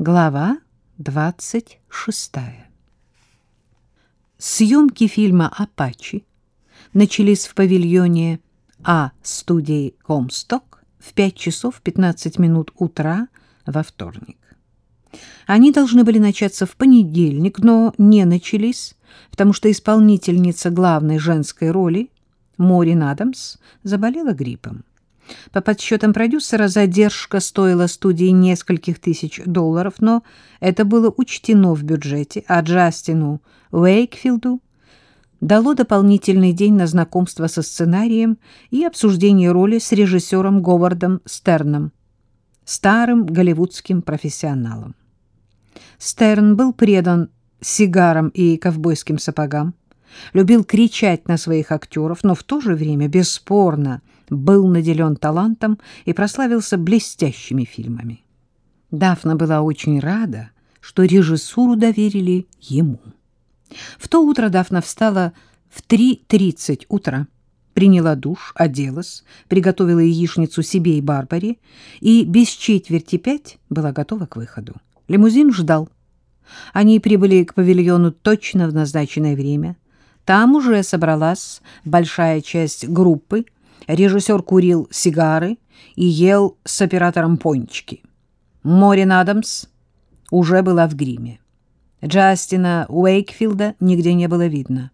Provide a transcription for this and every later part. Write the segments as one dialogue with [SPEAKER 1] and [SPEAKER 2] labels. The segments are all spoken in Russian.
[SPEAKER 1] Глава 26. Съемки фильма «Апачи» начались в павильоне А-студии «Комсток» в 5 часов 15 минут утра во вторник. Они должны были начаться в понедельник, но не начались, потому что исполнительница главной женской роли, Морин Адамс, заболела гриппом. По подсчетам продюсера, задержка стоила студии нескольких тысяч долларов, но это было учтено в бюджете, а Джастину Уэйкфилду дало дополнительный день на знакомство со сценарием и обсуждение роли с режиссером Говардом Стерном, старым голливудским профессионалом. Стерн был предан сигарам и ковбойским сапогам, любил кричать на своих актеров, но в то же время бесспорно был наделен талантом и прославился блестящими фильмами. Дафна была очень рада, что режиссуру доверили ему. В то утро Дафна встала в 3.30 утра, приняла душ, оделась, приготовила яичницу себе и Барбаре и без четверти пять была готова к выходу. Лимузин ждал. Они прибыли к павильону точно в назначенное время. Там уже собралась большая часть группы. Режиссер курил сигары и ел с оператором пончики. Морин Адамс уже была в гриме. Джастина Уэйкфилда нигде не было видно.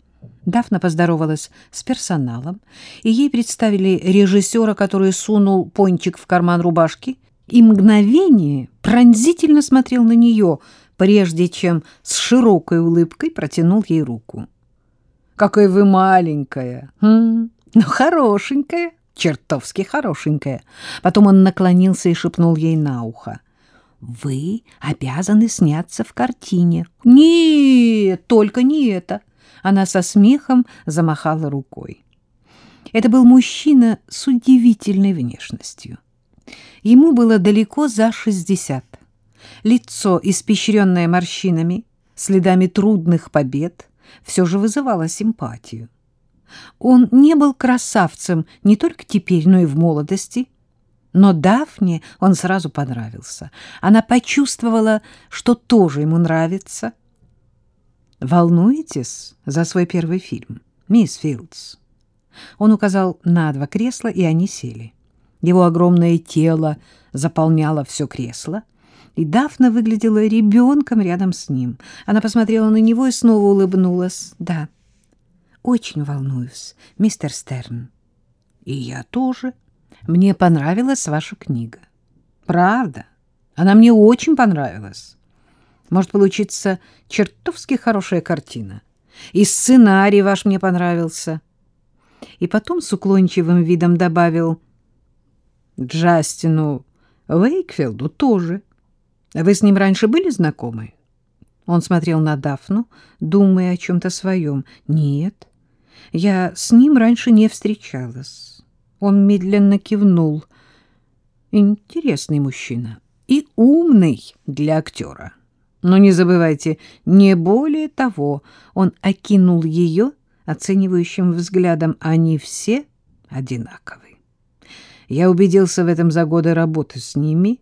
[SPEAKER 1] Дафна поздоровалась с персоналом, и ей представили режиссера, который сунул пончик в карман рубашки и мгновение пронзительно смотрел на нее, прежде чем с широкой улыбкой протянул ей руку. «Какая вы маленькая! Хм, ну, хорошенькая, чертовски хорошенькая!» Потом он наклонился и шепнул ей на ухо. «Вы обязаны сняться в картине». «Нет, только не это!» Она со смехом замахала рукой. Это был мужчина с удивительной внешностью. Ему было далеко за шестьдесят. Лицо, испещренное морщинами, следами трудных побед, все же вызывало симпатию. Он не был красавцем не только теперь, но и в молодости. Но Дафне он сразу понравился. Она почувствовала, что тоже ему нравится. «Волнуетесь за свой первый фильм, мисс Филдс?» Он указал на два кресла, и они сели. Его огромное тело заполняло все кресло, и Дафна выглядела ребенком рядом с ним. Она посмотрела на него и снова улыбнулась. «Да, очень волнуюсь, мистер Стерн». «И я тоже. Мне понравилась ваша книга». «Правда? Она мне очень понравилась. Может получиться чертовски хорошая картина. И сценарий ваш мне понравился». И потом с уклончивым видом добавил — Джастину Уэйкфилду тоже. Вы с ним раньше были знакомы? Он смотрел на Дафну, думая о чем-то своем. Нет, я с ним раньше не встречалась. Он медленно кивнул. Интересный мужчина и умный для актера. Но не забывайте, не более того, он окинул ее оценивающим взглядом. Они все одинаковы. Я убедился в этом за годы работы с ними.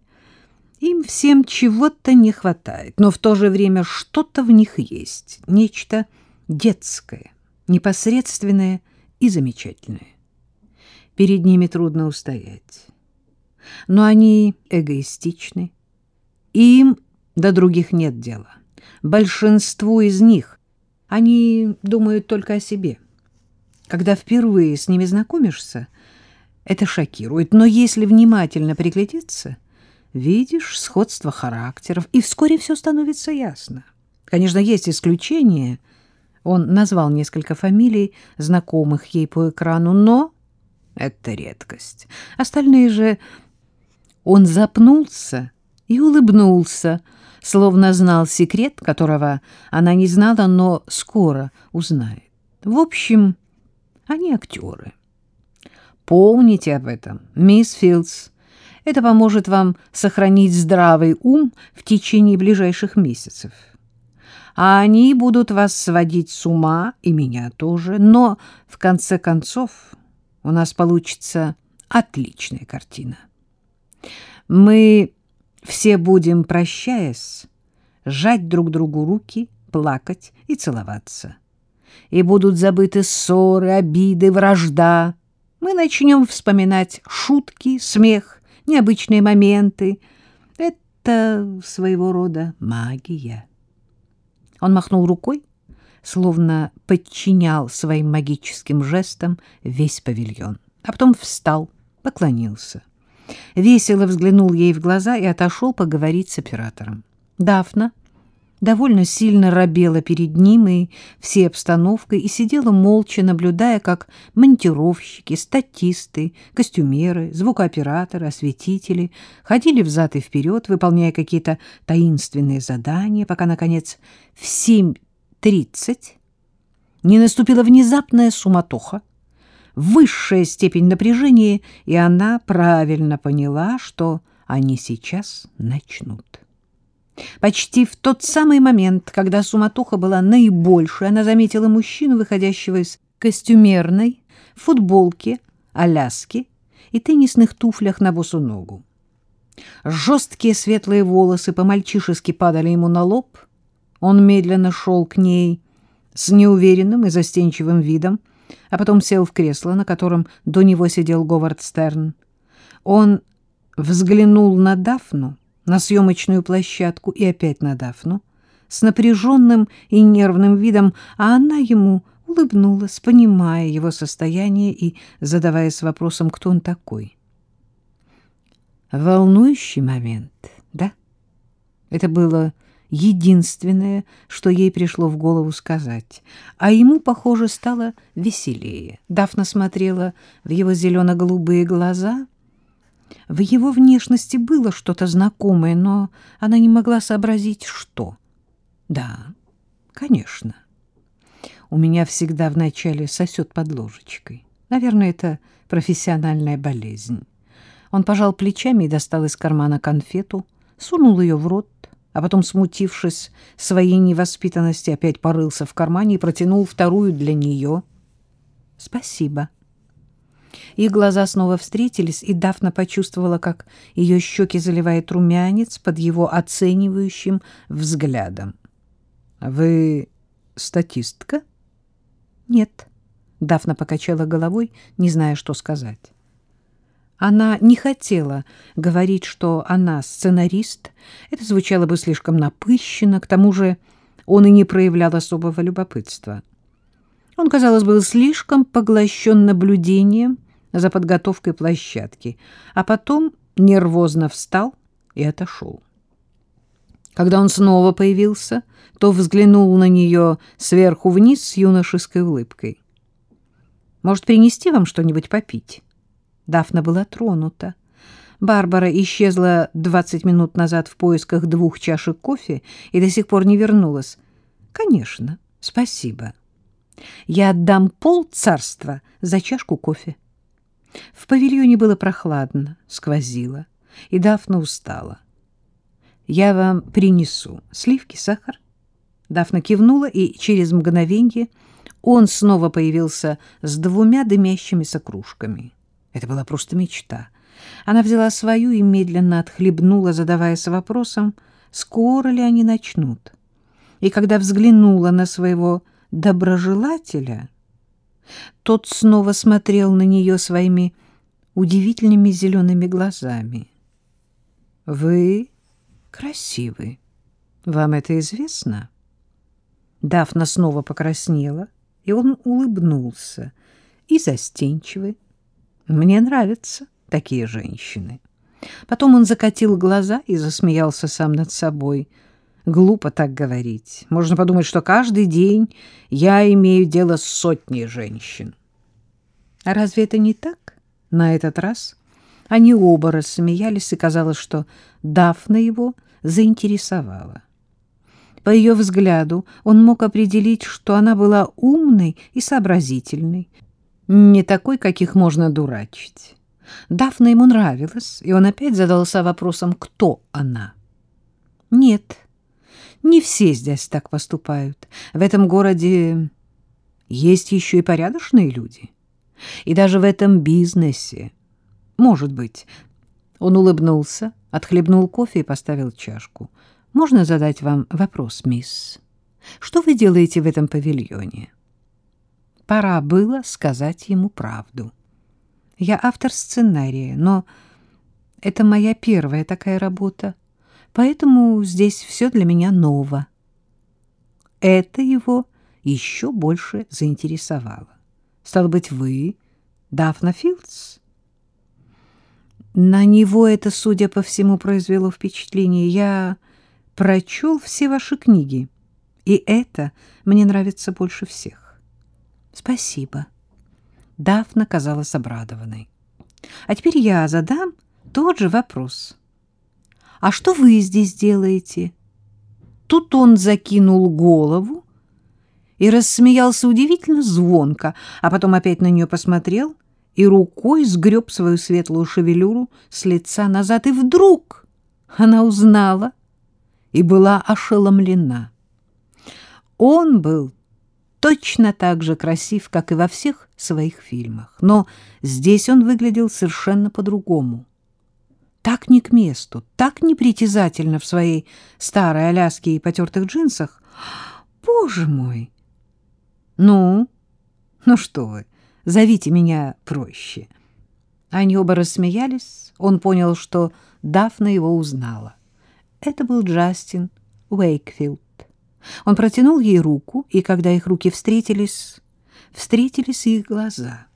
[SPEAKER 1] Им всем чего-то не хватает, но в то же время что-то в них есть, нечто детское, непосредственное и замечательное. Перед ними трудно устоять. Но они эгоистичны, им до других нет дела. Большинству из них они думают только о себе. Когда впервые с ними знакомишься — это шокирует, но если внимательно приглядеться, видишь сходство характеров, и вскоре все становится ясно. Конечно, есть исключения. Он назвал несколько фамилий, знакомых ей по экрану, но это редкость. Остальные же... Он запнулся и улыбнулся, словно знал секрет, которого она не знала, но скоро узнает. В общем, они актеры. Помните об этом, мисс Филдс. Это поможет вам сохранить здравый ум в течение ближайших месяцев. А они будут вас сводить с ума, и меня тоже, но, в конце концов, у нас получится отличная картина. Мы Все будем, прощаясь, сжать друг другу руки, плакать и целоваться. И будут забыты ссоры, обиды, вражда. Мы начнем вспоминать шутки, смех, необычные моменты. Это своего рода магия. Он махнул рукой, словно подчинял своим магическим жестам весь павильон. А потом встал, поклонился. Весело взглянул ей в глаза и отошел поговорить с оператором. Дафна довольно сильно робела перед ним и всей обстановкой и сидела молча, наблюдая, как монтировщики, статисты, костюмеры, звукооператоры, осветители ходили взад и вперед, выполняя какие-то таинственные задания, пока, наконец, в семь тридцать не наступила внезапная суматоха, высшая степень напряжения, и она правильно поняла, что они сейчас начнут. Почти в тот самый момент, когда суматоха была наибольшей, она заметила мужчину, выходящего из костюмерной, футболки, аляски и теннисных туфлях на босу ногу. Жесткие светлые волосы по-мальчишески падали ему на лоб. Он медленно шел к ней с неуверенным и застенчивым видом, а потом сел в кресло, на котором до него сидел Говард Стерн. Он взглянул на Дафну, на съемочную площадку и опять на Дафну с напряженным и нервным видом, а она ему улыбнулась, понимая его состояние и задаваясь вопросом, кто он такой. Волнующий момент, да? Это было единственное, что ей пришло в голову сказать. А ему, похоже, стало веселее. Дафна смотрела в его зелено-голубые глаза — в его внешности было что-то знакомое, но она не могла сообразить, что. Да, конечно. У меня всегда вначале сосет под ложечкой. Наверное, это профессиональная болезнь. Он пожал плечами и достал из кармана конфету, сунул ее в рот, а потом, смутившись своей невоспитанности, опять порылся в кармане и протянул вторую для нее. «Спасибо». Их глаза снова встретились, и Дафна почувствовала, как ее щеки заливает румянец под его оценивающим взглядом. — Вы статистка? — Нет. Дафна покачала головой, не зная, что сказать. Она не хотела говорить, что она сценарист. Это звучало бы слишком напыщенно, к тому же он и не проявлял особого любопытства. Он, казалось, был слишком поглощен наблюдением за подготовкой площадки, а потом нервозно встал и отошел. Когда он снова появился, то взглянул на нее сверху вниз с юношеской улыбкой. «Может, принести вам что-нибудь попить?» Дафна была тронута. Барбара исчезла двадцать минут назад в поисках двух чашек кофе и до сих пор не вернулась. «Конечно, спасибо. Я отдам пол царства за чашку кофе». В павильоне было прохладно, сквозило, и Дафна устала. «Я вам принесу сливки, сахар». Дафна кивнула, и через мгновенье он снова появился с двумя дымящимися кружками. Это была просто мечта. Она взяла свою и медленно отхлебнула, задаваясь вопросом, скоро ли они начнут. И когда взглянула на своего доброжелателя, тот снова смотрел на нее своими удивительными зелеными глазами. — Вы красивы. Вам это известно? Дафна снова покраснела, и он улыбнулся. И застенчивый. Мне нравятся такие женщины. Потом он закатил глаза и засмеялся сам над собой — Глупо так говорить. Можно подумать, что каждый день я имею дело с сотней женщин. А разве это не так? На этот раз они оба рассмеялись, и казалось, что Дафна его заинтересовала. По ее взгляду он мог определить, что она была умной и сообразительной, не такой, каких можно дурачить. Дафна ему нравилась, и он опять задался вопросом, кто она. Нет, не все здесь так поступают. В этом городе есть еще и порядочные люди. И даже в этом бизнесе, может быть, Он улыбнулся, отхлебнул кофе и поставил чашку. «Можно задать вам вопрос, мисс? Что вы делаете в этом павильоне?» Пора было сказать ему правду. «Я автор сценария, но это моя первая такая работа, поэтому здесь все для меня ново». Это его еще больше заинтересовало. «Стало быть, вы Дафна Филдс?» На него это, судя по всему, произвело впечатление. Я прочел все ваши книги, и это мне нравится больше всех. Спасибо. Дафна казалась обрадованной. А теперь я задам тот же вопрос. А что вы здесь делаете? Тут он закинул голову и рассмеялся удивительно звонко, а потом опять на нее посмотрел и рукой сгреб свою светлую шевелюру с лица назад. И вдруг она узнала и была ошеломлена. Он был точно так же красив, как и во всех своих фильмах, но здесь он выглядел совершенно по-другому. Так не к месту, так непритязательно в своей старой Аляске и потертых джинсах. Боже мой! Ну, ну что вы, Зовите меня проще». Они оба рассмеялись. Он понял, что Дафна его узнала. Это был Джастин Уэйкфилд. Он протянул ей руку, и когда их руки встретились, встретились их глаза.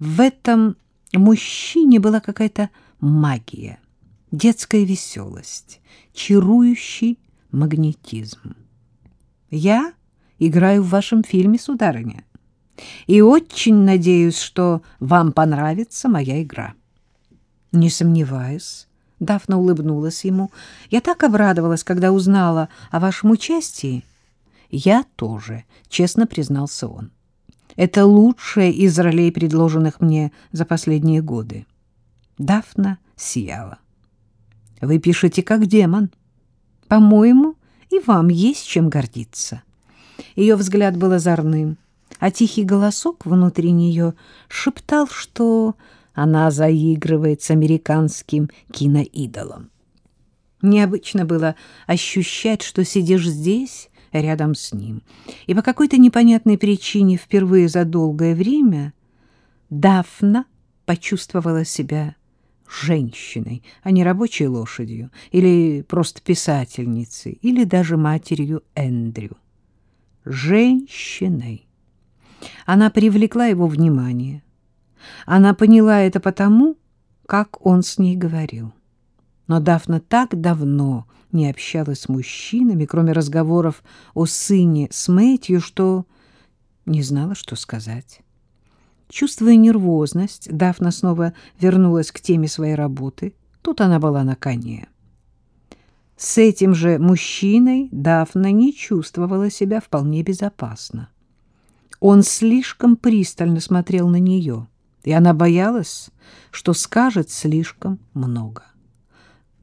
[SPEAKER 1] В этом мужчине была какая-то магия, детская веселость, чарующий магнетизм. «Я играю в вашем фильме, сударыня», и очень надеюсь, что вам понравится моя игра. Не сомневаюсь. Дафна улыбнулась ему. Я так обрадовалась, когда узнала о вашем участии. Я тоже, честно признался он. Это лучшая из ролей, предложенных мне за последние годы. Дафна сияла. Вы пишете как демон. По-моему, и вам есть чем гордиться. Ее взгляд был озорным а тихий голосок внутри нее шептал, что она заигрывает с американским киноидолом. Необычно было ощущать, что сидишь здесь, рядом с ним. И по какой-то непонятной причине впервые за долгое время Дафна почувствовала себя женщиной, а не рабочей лошадью, или просто писательницей, или даже матерью Эндрю. Женщиной. Она привлекла его внимание. Она поняла это потому, как он с ней говорил. Но Дафна так давно не общалась с мужчинами, кроме разговоров о сыне с Мэтью, что не знала, что сказать. Чувствуя нервозность, Дафна снова вернулась к теме своей работы. Тут она была на коне. С этим же мужчиной Дафна не чувствовала себя вполне безопасно. Он слишком пристально смотрел на нее, и она боялась, что скажет слишком много.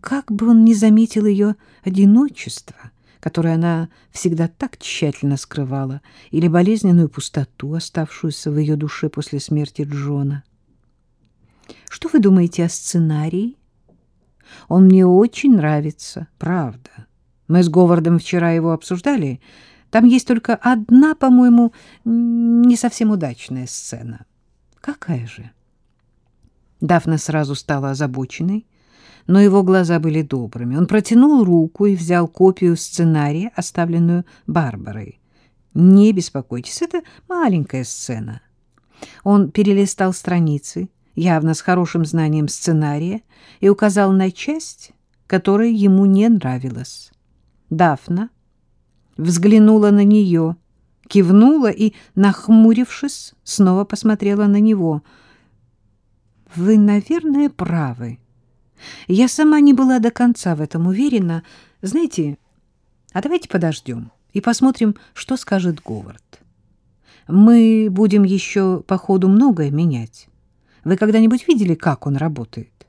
[SPEAKER 1] Как бы он ни заметил ее одиночество, которое она всегда так тщательно скрывала, или болезненную пустоту, оставшуюся в ее душе после смерти Джона. Что вы думаете о сценарии? Он мне очень нравится, правда. Мы с Говардом вчера его обсуждали, там есть только одна, по-моему, не совсем удачная сцена. Какая же? Дафна сразу стала озабоченной, но его глаза были добрыми. Он протянул руку и взял копию сценария, оставленную Барбарой. «Не беспокойтесь, это маленькая сцена». Он перелистал страницы, явно с хорошим знанием сценария, и указал на часть, которая ему не нравилась. Дафна взглянула на нее, кивнула и, нахмурившись, снова посмотрела на него. «Вы, наверное, правы. Я сама не была до конца в этом уверена. Знаете, а давайте подождем и посмотрим, что скажет Говард. Мы будем еще по ходу многое менять. Вы когда-нибудь видели, как он работает?»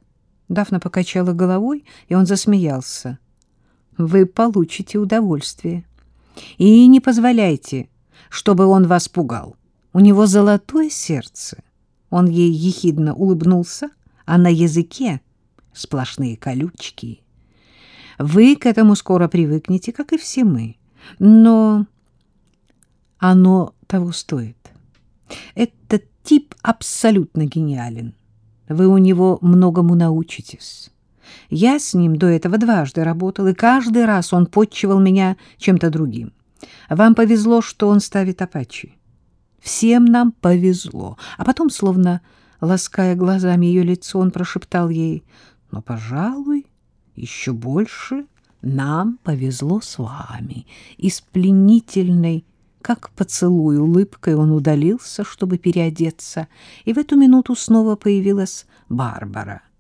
[SPEAKER 1] Дафна покачала головой, и он засмеялся. «Вы получите удовольствие». И не позволяйте, чтобы он вас пугал. У него золотое сердце. Он ей ехидно улыбнулся, а на языке сплошные колючки. Вы к этому скоро привыкнете, как и все мы. Но оно того стоит. Этот тип абсолютно гениален. Вы у него многому научитесь. Я с ним до этого дважды работал, и каждый раз он подчивал меня чем-то другим. Вам повезло, что он ставит Апачи. Всем нам повезло. А потом, словно лаская глазами ее лицо, он прошептал ей, «Но, пожалуй, еще больше нам повезло с вами». И с пленительной, как поцелуй, улыбкой он удалился, чтобы переодеться, и в эту минуту снова появилась Барбара —